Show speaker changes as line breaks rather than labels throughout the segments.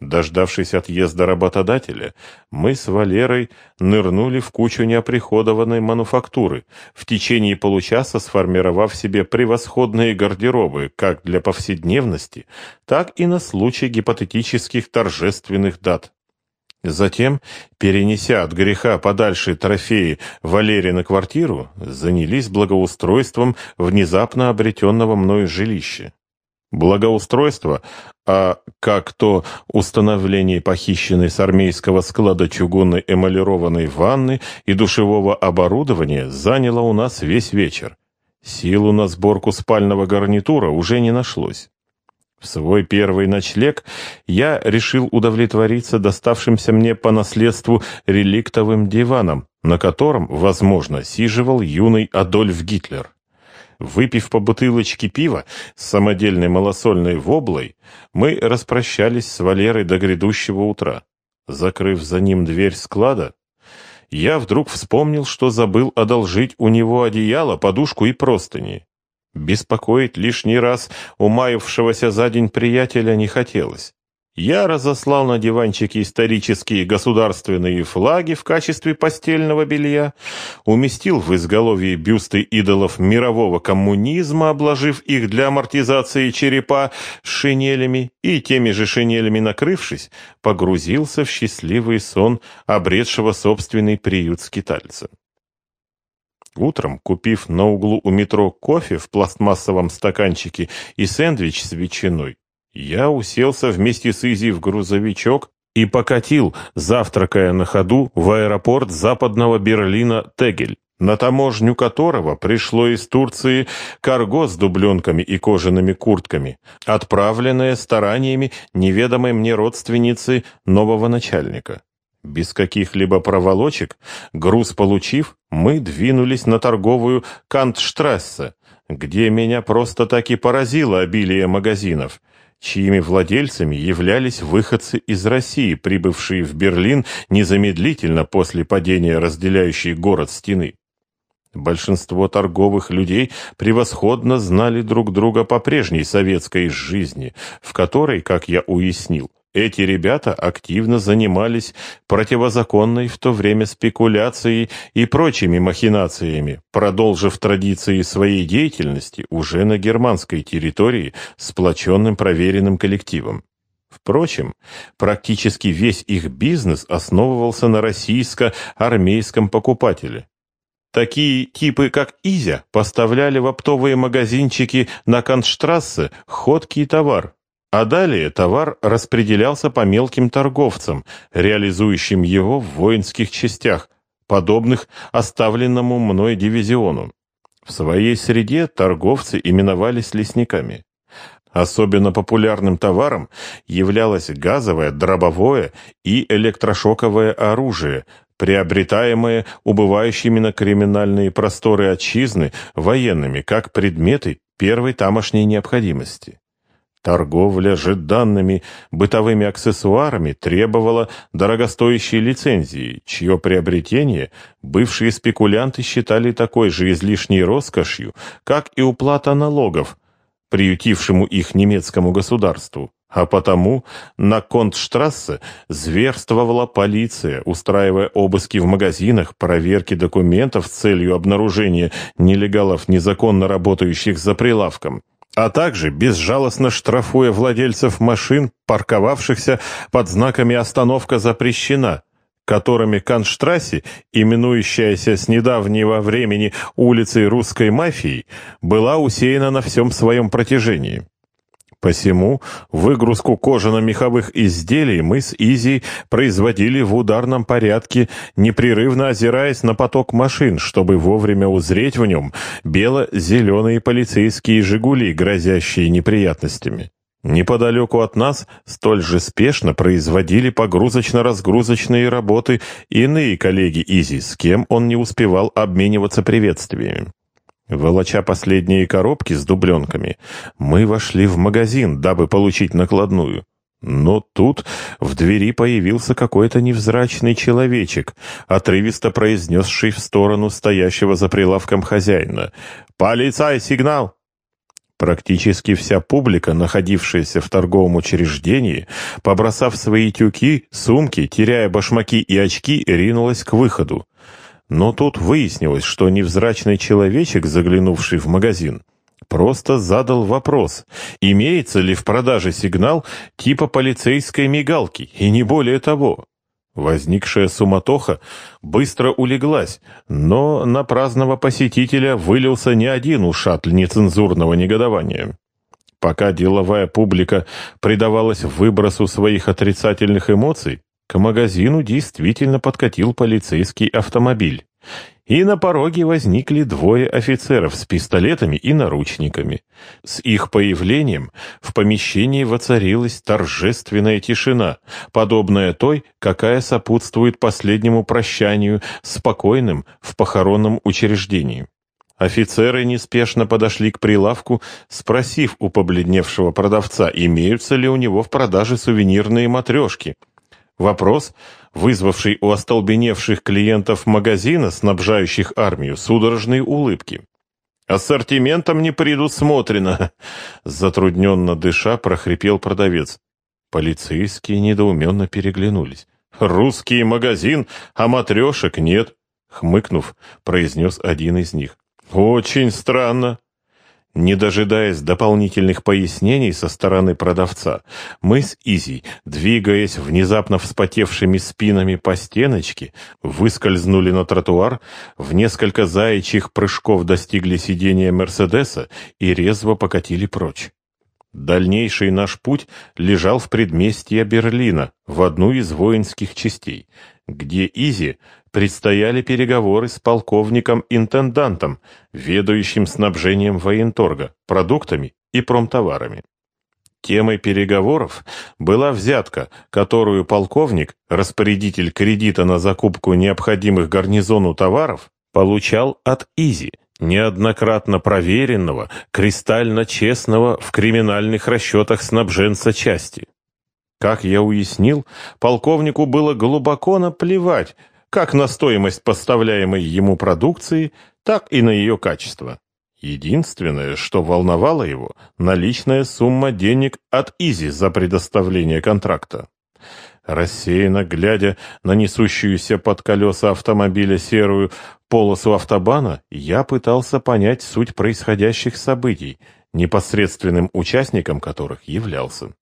Дождавшись отъезда работодателя, мы с Валерой нырнули в кучу неоприходованной мануфактуры, в течение получаса сформировав себе превосходные гардеробы как для повседневности, так и на случай гипотетических торжественных дат. Затем, перенеся от греха подальше трофеи Валерии на квартиру, занялись благоустройством внезапно обретенного мною жилища. Благоустройство, а как то установление похищенной с армейского склада чугунной эмалированной ванны и душевого оборудования заняло у нас весь вечер. Силу на сборку спального гарнитура уже не нашлось. В свой первый ночлег я решил удовлетвориться доставшимся мне по наследству реликтовым диваном, на котором, возможно, сиживал юный Адольф Гитлер. Выпив по бутылочке пива с самодельной малосольной воблой, мы распрощались с Валерой до грядущего утра. Закрыв за ним дверь склада, я вдруг вспомнил, что забыл одолжить у него одеяло, подушку и простыни. Беспокоить лишний раз умаившегося за день приятеля не хотелось. Я разослал на диванчике исторические государственные флаги в качестве постельного белья, уместил в изголовье бюсты идолов мирового коммунизма, обложив их для амортизации черепа шинелями и теми же шинелями накрывшись, погрузился в счастливый сон обретшего собственный приют скитальца. Утром, купив на углу у метро кофе в пластмассовом стаканчике и сэндвич с ветчиной, я уселся вместе с Изи в грузовичок и покатил, завтракая на ходу, в аэропорт западного Берлина Тегель, на таможню которого пришло из Турции карго с дубленками и кожаными куртками, отправленное стараниями неведомой мне родственницы нового начальника. Без каких-либо проволочек, груз получив, мы двинулись на торговую Кантштрассе, где меня просто так и поразило обилие магазинов – чьими владельцами являлись выходцы из России, прибывшие в Берлин незамедлительно после падения разделяющей город стены. Большинство торговых людей превосходно знали друг друга по прежней советской жизни, в которой, как я уяснил, эти ребята активно занимались противозаконной в то время спекуляцией и прочими махинациями, продолжив традиции своей деятельности уже на германской территории сплоченным проверенным коллективом. Впрочем, практически весь их бизнес основывался на российско-армейском покупателе. Такие типы, как Изя, поставляли в оптовые магазинчики на Канштрассе ходкий товар, а далее товар распределялся по мелким торговцам, реализующим его в воинских частях, подобных оставленному мной дивизиону. В своей среде торговцы именовались лесниками. Особенно популярным товаром являлось газовое, дробовое и электрошоковое оружие, приобретаемое убывающими на криминальные просторы отчизны военными как предметы первой тамошней необходимости. Торговля же данными бытовыми аксессуарами требовала дорогостоящей лицензии, чье приобретение бывшие спекулянты считали такой же излишней роскошью, как и уплата налогов, приютившему их немецкому государству. А потому на Контштрассе зверствовала полиция, устраивая обыски в магазинах, проверки документов с целью обнаружения нелегалов, незаконно работающих за прилавком а также безжалостно штрафуя владельцев машин, парковавшихся под знаками «Остановка запрещена», которыми Канштрассе, именующаяся с недавнего времени улицей русской мафии, была усеяна на всем своем протяжении. Посему выгрузку кожано-меховых изделий мы с Изи производили в ударном порядке, непрерывно озираясь на поток машин, чтобы вовремя узреть в нем бело-зеленые полицейские «Жигули», грозящие неприятностями. Неподалеку от нас столь же спешно производили погрузочно-разгрузочные работы иные коллеги Изи, с кем он не успевал обмениваться приветствиями. Волоча последние коробки с дубленками, мы вошли в магазин, дабы получить накладную. Но тут в двери появился какой-то невзрачный человечек, отрывисто произнесший в сторону стоящего за прилавком хозяина. «Полицай, сигнал!» Практически вся публика, находившаяся в торговом учреждении, побросав свои тюки, сумки, теряя башмаки и очки, ринулась к выходу. Но тут выяснилось, что невзрачный человечек, заглянувший в магазин, просто задал вопрос, имеется ли в продаже сигнал типа полицейской мигалки, и не более того. Возникшая суматоха быстро улеглась, но на праздного посетителя вылился не один ушат нецензурного негодования. Пока деловая публика предавалась выбросу своих отрицательных эмоций, к магазину действительно подкатил полицейский автомобиль и на пороге возникли двое офицеров с пистолетами и наручниками. С их появлением в помещении воцарилась торжественная тишина, подобная той, какая сопутствует последнему прощанию спокойным в похоронном учреждении. Офицеры неспешно подошли к прилавку, спросив у побледневшего продавца, имеются ли у него в продаже сувенирные матрешки – Вопрос, вызвавший у остолбеневших клиентов магазина, снабжающих армию, судорожные улыбки. «Ассортиментом не предусмотрено», — затрудненно дыша прохрипел продавец. Полицейские недоуменно переглянулись. «Русский магазин, а матрешек нет», — хмыкнув, произнес один из них. «Очень странно». Не дожидаясь дополнительных пояснений со стороны продавца, мы с Изи, двигаясь внезапно вспотевшими спинами по стеночке, выскользнули на тротуар, в несколько заячьих прыжков достигли сидения Мерседеса и резво покатили прочь. Дальнейший наш путь лежал в предместье Берлина, в одну из воинских частей, где Изи предстояли переговоры с полковником-интендантом, ведающим снабжением военторга, продуктами и промтоварами. Темой переговоров была взятка, которую полковник, распорядитель кредита на закупку необходимых гарнизону товаров, получал от Изи, неоднократно проверенного, кристально честного в криминальных расчетах снабженца части. Как я уяснил, полковнику было глубоко наплевать, как на стоимость поставляемой ему продукции, так и на ее качество. Единственное, что волновало его, наличная сумма денег от Изи за предоставление контракта. Рассеянно глядя на несущуюся под колеса автомобиля серую полосу автобана, я пытался понять суть происходящих событий, непосредственным участником которых являлся.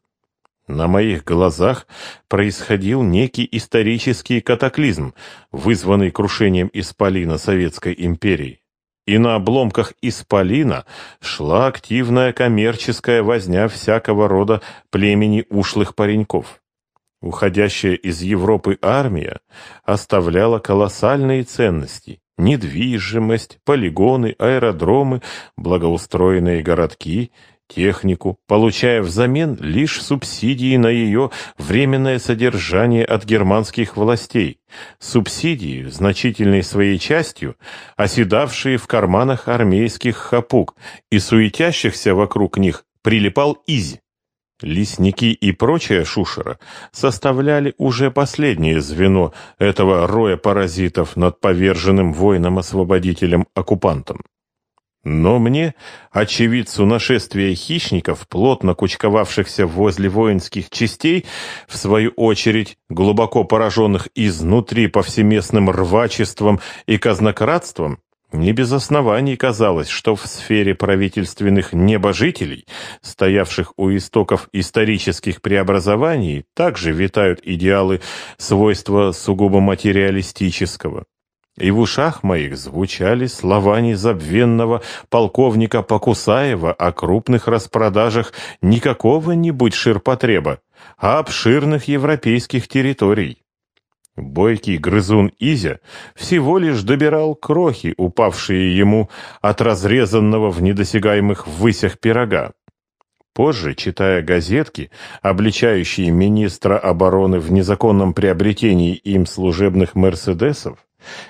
На моих глазах происходил некий исторический катаклизм, вызванный крушением Исполина Советской империи. И на обломках Исполина шла активная коммерческая возня всякого рода племени ушлых пареньков. Уходящая из Европы армия оставляла колоссальные ценности – недвижимость, полигоны, аэродромы, благоустроенные городки – технику, получая взамен лишь субсидии на ее временное содержание от германских властей, субсидии, значительной своей частью, оседавшие в карманах армейских хапук и суетящихся вокруг них прилипал Изи. Лесники и прочая шушера составляли уже последнее звено этого роя паразитов над поверженным воином-освободителем-оккупантом. Но мне, очевидцу нашествия хищников, плотно кучковавшихся возле воинских частей, в свою очередь глубоко пораженных изнутри повсеместным рвачеством и казнократством, не без оснований казалось, что в сфере правительственных небожителей, стоявших у истоков исторических преобразований, также витают идеалы свойства сугубо материалистического. И в ушах моих звучали слова незабвенного полковника Покусаева о крупных распродажах не какого-нибудь ширпотреба, а обширных европейских территорий. Бойкий грызун Изя всего лишь добирал крохи, упавшие ему от разрезанного в недосягаемых высях пирога. Позже, читая газетки, обличающие министра обороны в незаконном приобретении им служебных «Мерседесов»,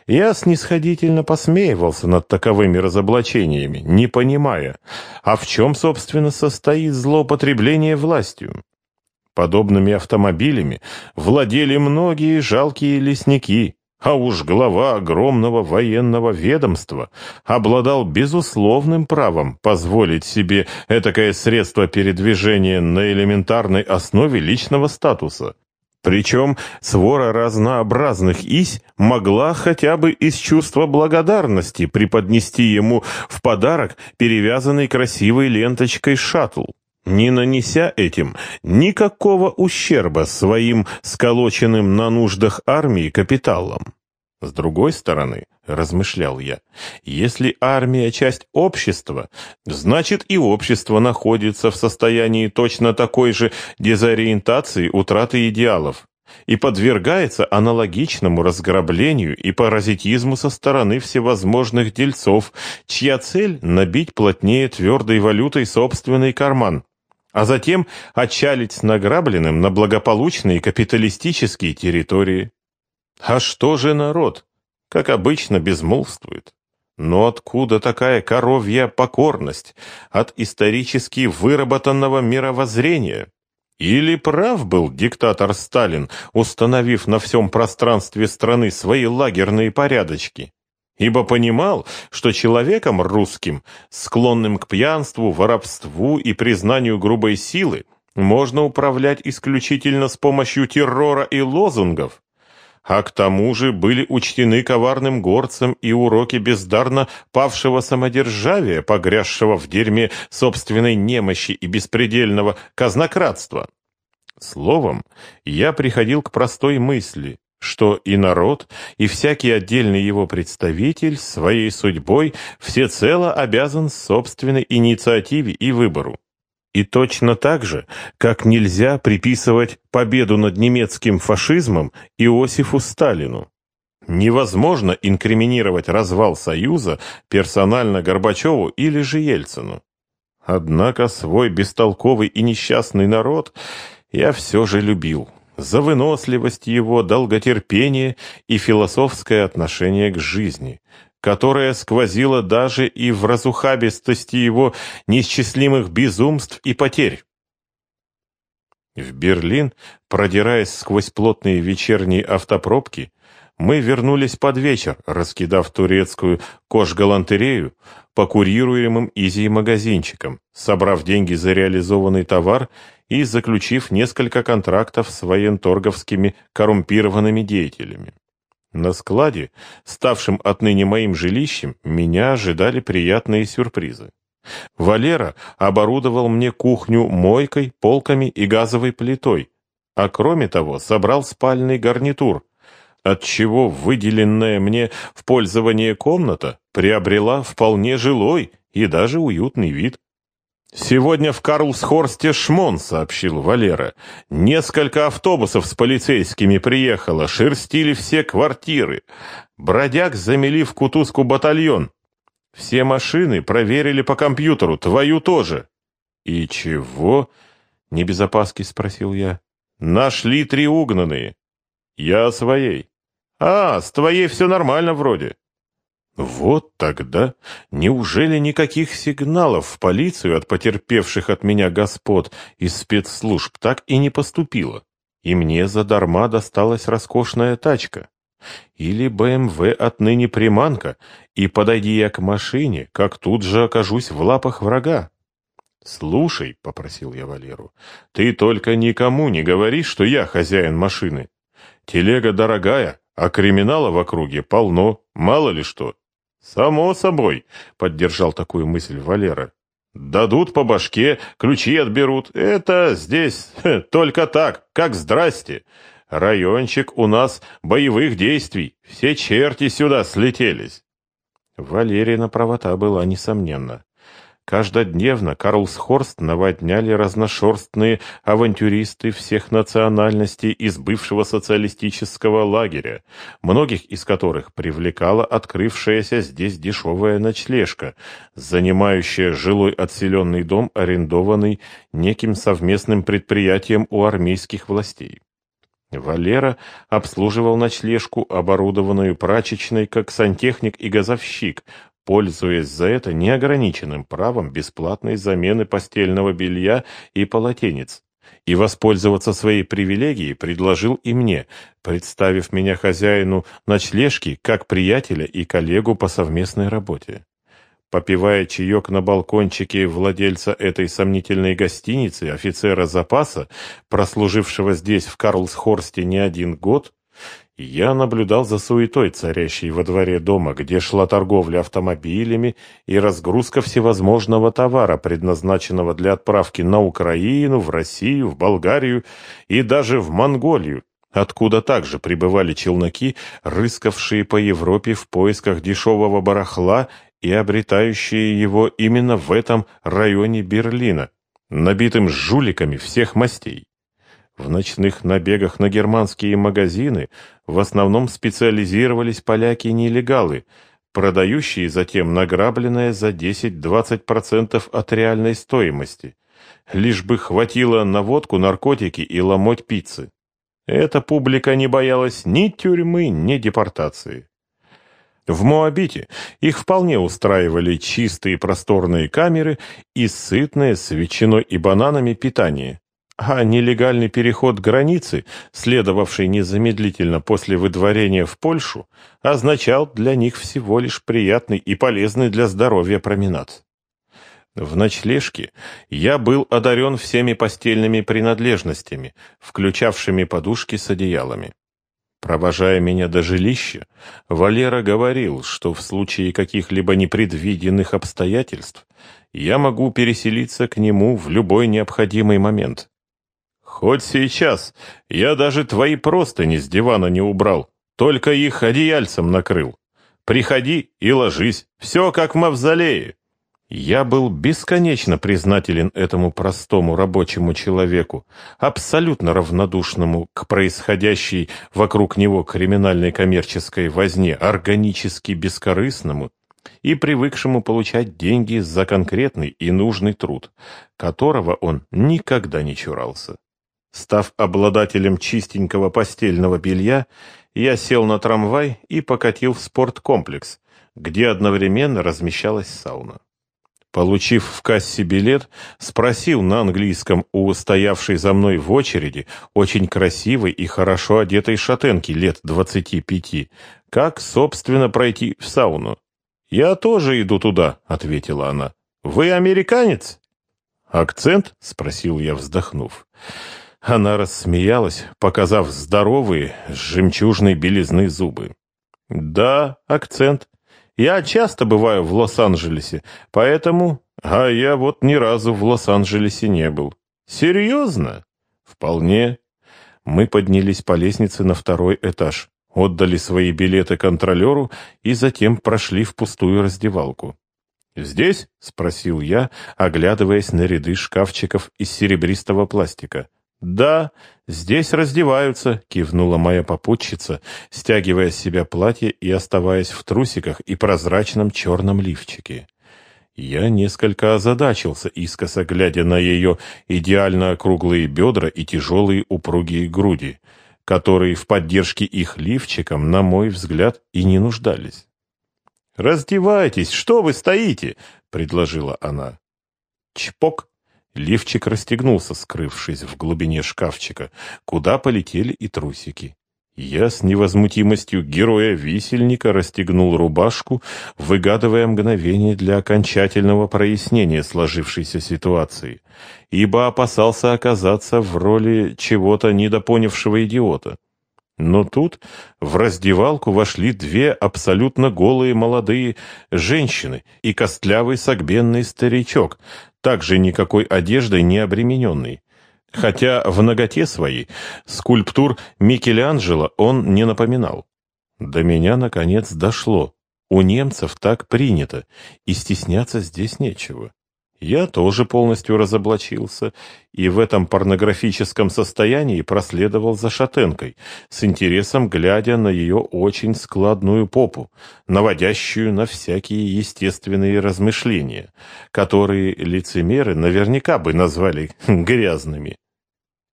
я снисходительно посмеивался над таковыми разоблачениями, не понимая, а в чем, собственно, состоит злоупотребление властью. Подобными автомобилями владели многие жалкие лесники, А уж глава огромного военного ведомства обладал безусловным правом позволить себе этакое средство передвижения на элементарной основе личного статуса. Причем свора разнообразных ись могла хотя бы из чувства благодарности преподнести ему в подарок перевязанный красивой ленточкой шаттл, не нанеся этим никакого ущерба своим сколоченным на нуждах армии капиталам. С другой стороны, размышлял я, если армия часть общества, значит и общество находится в состоянии точно такой же дезориентации утраты идеалов и подвергается аналогичному разграблению и паразитизму со стороны всевозможных дельцов, чья цель – набить плотнее твердой валютой собственный карман, а затем отчалить с награбленным на благополучные капиталистические территории. А что же народ? Как обычно, безмолвствует. Но откуда такая коровья покорность от исторически выработанного мировоззрения? Или прав был диктатор Сталин, установив на всем пространстве страны свои лагерные порядочки? Ибо понимал, что человеком русским, склонным к пьянству, воровству и признанию грубой силы, можно управлять исключительно с помощью террора и лозунгов, а к тому же были учтены коварным горцем и уроки бездарно павшего самодержавия, погрязшего в дерьме собственной немощи и беспредельного казнократства. Словом, я приходил к простой мысли, что и народ, и всякий отдельный его представитель своей судьбой всецело обязан собственной инициативе и выбору. И точно так же, как нельзя приписывать победу над немецким фашизмом Иосифу Сталину. Невозможно инкриминировать развал Союза персонально Горбачеву или же Ельцину. Однако свой бестолковый и несчастный народ я все же любил. За выносливость его, долготерпение и философское отношение к жизни, которая сквозила даже и в разухабистости его неисчислимых безумств и потерь. В Берлин, продираясь сквозь плотные вечерние автопробки, мы вернулись под вечер, раскидав турецкую кожгалантерею по курируемым изи-магазинчикам, собрав деньги за реализованный товар и заключив несколько контрактов с военторговскими коррумпированными деятелями. На складе, ставшем отныне моим жилищем, меня ожидали приятные сюрпризы. Валера оборудовал мне кухню мойкой, полками и газовой плитой, а кроме того собрал спальный гарнитур, отчего выделенная мне в пользование комната приобрела вполне жилой и даже уютный вид. «Сегодня в Карлсхорсте шмон», — сообщил Валера. «Несколько автобусов с полицейскими приехало, шерстили все квартиры. Бродяг замели в кутузку батальон. Все машины проверили по компьютеру, твою тоже». «И чего?» — не без опаски спросил я. «Нашли три угнанные». «Я своей». «А, с твоей все нормально вроде». Вот тогда неужели никаких сигналов в полицию от потерпевших от меня господ из спецслужб так и не поступило? И мне задарма досталась роскошная тачка. Или БМВ отныне приманка, и подойди я к машине, как тут же окажусь в лапах врага. «Слушай», — попросил я Валеру, — «ты только никому не говори, что я хозяин машины. Телега дорогая, а криминала в округе полно, мало ли что. «Само собой», — поддержал такую мысль Валера. «Дадут по башке, ключи отберут. Это здесь только так, как здрасте. Райончик у нас боевых действий. Все черти сюда слетелись». Валерина правота была несомненна. Каждодневно Карлсхорст наводняли разношерстные авантюристы всех национальностей из бывшего социалистического лагеря, многих из которых привлекала открывшаяся здесь дешевая ночлежка, занимающая жилой отселенный дом, арендованный неким совместным предприятием у армейских властей. Валера обслуживал ночлежку, оборудованную прачечной, как сантехник и газовщик, пользуясь за это неограниченным правом бесплатной замены постельного белья и полотенец, и воспользоваться своей привилегией предложил и мне, представив меня хозяину ночлежки как приятеля и коллегу по совместной работе. Попивая чаек на балкончике владельца этой сомнительной гостиницы, офицера запаса, прослужившего здесь в Карлсхорсте не один год, я наблюдал за суетой, царящей во дворе дома, где шла торговля автомобилями и разгрузка всевозможного товара, предназначенного для отправки на Украину, в Россию, в Болгарию и даже в Монголию, откуда также прибывали челноки, рыскавшие по Европе в поисках дешевого барахла и обретающие его именно в этом районе Берлина, набитым жуликами всех мастей. В ночных набегах на германские магазины в основном специализировались поляки-нелегалы, продающие затем награбленное за 10-20% от реальной стоимости. Лишь бы хватило на водку, наркотики и ломоть пиццы. Эта публика не боялась ни тюрьмы, ни депортации. В Моабите их вполне устраивали чистые просторные камеры и сытное с ветчиной и бананами питание а нелегальный переход границы, следовавший незамедлительно после выдворения в Польшу, означал для них всего лишь приятный и полезный для здоровья променад. В ночлежке я был одарен всеми постельными принадлежностями, включавшими подушки с одеялами. Провожая меня до жилища, Валера говорил, что в случае каких-либо непредвиденных обстоятельств я могу переселиться к нему в любой необходимый момент. Хоть сейчас. Я даже твои простыни с дивана не убрал, только их одеяльцем накрыл. Приходи и ложись, все как в мавзолее. Я был бесконечно признателен этому простому рабочему человеку, абсолютно равнодушному к происходящей вокруг него криминальной коммерческой возне, органически бескорыстному и привыкшему получать деньги за конкретный и нужный труд, которого он никогда не чурался. Став обладателем чистенького постельного белья, я сел на трамвай и покатил в спорткомплекс, где одновременно размещалась сауна. Получив в кассе билет, спросил на английском у стоявшей за мной в очереди очень красивой и хорошо одетой шатенки лет двадцати пяти, как, собственно, пройти в сауну. «Я тоже иду туда», — ответила она. «Вы американец?» «Акцент?» — спросил я, вздохнув. Она рассмеялась, показав здоровые, с жемчужной белизны зубы. «Да, акцент. Я часто бываю в Лос-Анджелесе, поэтому... А я вот ни разу в Лос-Анджелесе не был. Серьезно? Вполне. Мы поднялись по лестнице на второй этаж, отдали свои билеты контролеру и затем прошли в пустую раздевалку. «Здесь?» — спросил я, оглядываясь на ряды шкафчиков из серебристого пластика. «Да, здесь раздеваются», — кивнула моя попутчица, стягивая с себя платье и оставаясь в трусиках и прозрачном черном лифчике. Я несколько озадачился, искоса глядя на ее идеально округлые бедра и тяжелые упругие груди, которые в поддержке их лифчиком, на мой взгляд, и не нуждались. «Раздевайтесь, что вы стоите?» — предложила она. Чпок! Лифчик расстегнулся, скрывшись в глубине шкафчика, куда полетели и трусики. Я с невозмутимостью героя-висельника расстегнул рубашку, выгадывая мгновение для окончательного прояснения сложившейся ситуации, ибо опасался оказаться в роли чего-то недопонявшего идиота. Но тут в раздевалку вошли две абсолютно голые молодые женщины и костлявый согбенный старичок, также никакой одеждой не обремененный. Хотя в ноготе своей скульптур Микеланджело он не напоминал. До меня, наконец, дошло. У немцев так принято, и стесняться здесь нечего. Я тоже полностью разоблачился и в этом порнографическом состоянии проследовал за шатенкой, с интересом глядя на ее очень складную попу, наводящую на всякие естественные размышления, которые лицемеры наверняка бы назвали грязными.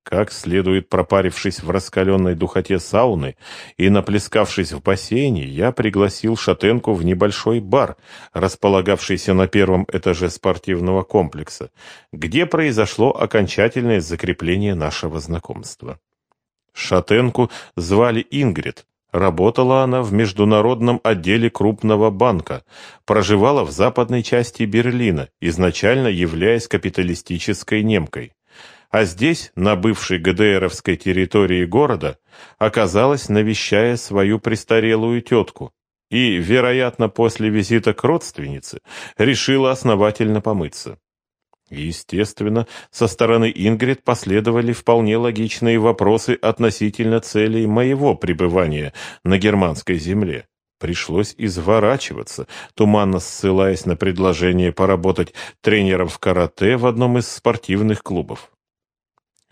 Как следует пропарившись в раскаленной духоте сауны и наплескавшись в бассейне, я пригласил шатенку в небольшой бар, располагавшийся на первом этаже спортивного комплекса, где произошло окончательное закрепление нашего знакомства. Шатенку звали Ингрид. Работала она в международном отделе крупного банка, проживала в западной части Берлина, изначально являясь капиталистической немкой а здесь, на бывшей ГДРовской территории города, оказалась, навещая свою престарелую тетку, и, вероятно, после визита к родственнице, решила основательно помыться. Естественно, со стороны Ингрид последовали вполне логичные вопросы относительно целей моего пребывания на германской земле. Пришлось изворачиваться, туманно ссылаясь на предложение поработать тренером в карате в одном из спортивных клубов.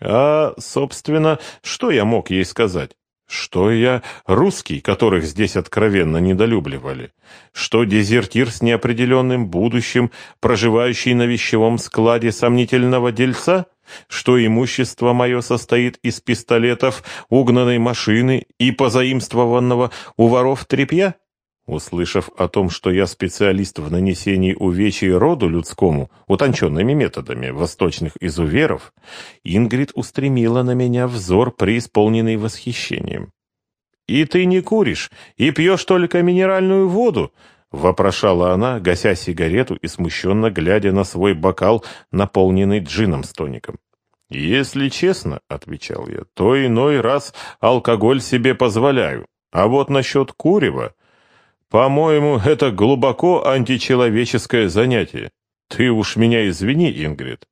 А, собственно, что я мог ей сказать? Что я русский, которых здесь откровенно недолюбливали? Что дезертир с неопределенным будущим, проживающий на вещевом складе сомнительного дельца? Что имущество мое состоит из пистолетов, угнанной машины и позаимствованного у воров тряпья? Услышав о том, что я специалист в нанесении увечий роду людскому утонченными методами восточных изуверов, Ингрид устремила на меня взор, преисполненный восхищением. «И ты не куришь, и пьешь только минеральную воду?» — вопрошала она, гася сигарету и смущенно глядя на свой бокал, наполненный джином с тоником. «Если честно, — отвечал я, — то иной раз алкоголь себе позволяю, а вот насчет курева по-моему, это глубоко античеловеческое занятие. Ты уж меня извини, Ингрид.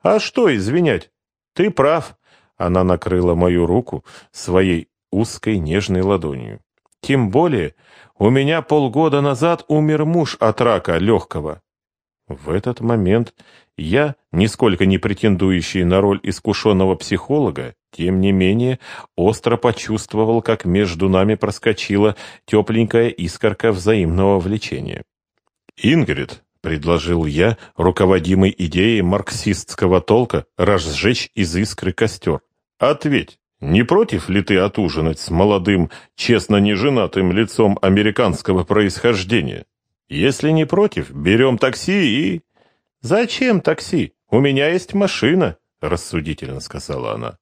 А что извинять? Ты прав. Она накрыла мою руку своей узкой нежной ладонью. Тем более, у меня полгода назад умер муж от рака легкого. В этот момент я, нисколько не претендующий на роль искушенного психолога, тем не менее, остро почувствовал, как между нами проскочила тепленькая искорка взаимного влечения. «Ингрид», — предложил я, руководимый идеей марксистского толка, разжечь из искры костер. «Ответь, не против ли ты отужинать с молодым, честно неженатым лицом американского происхождения? Если не против, берем такси и...» «Зачем такси? У меня есть машина», — рассудительно сказала она.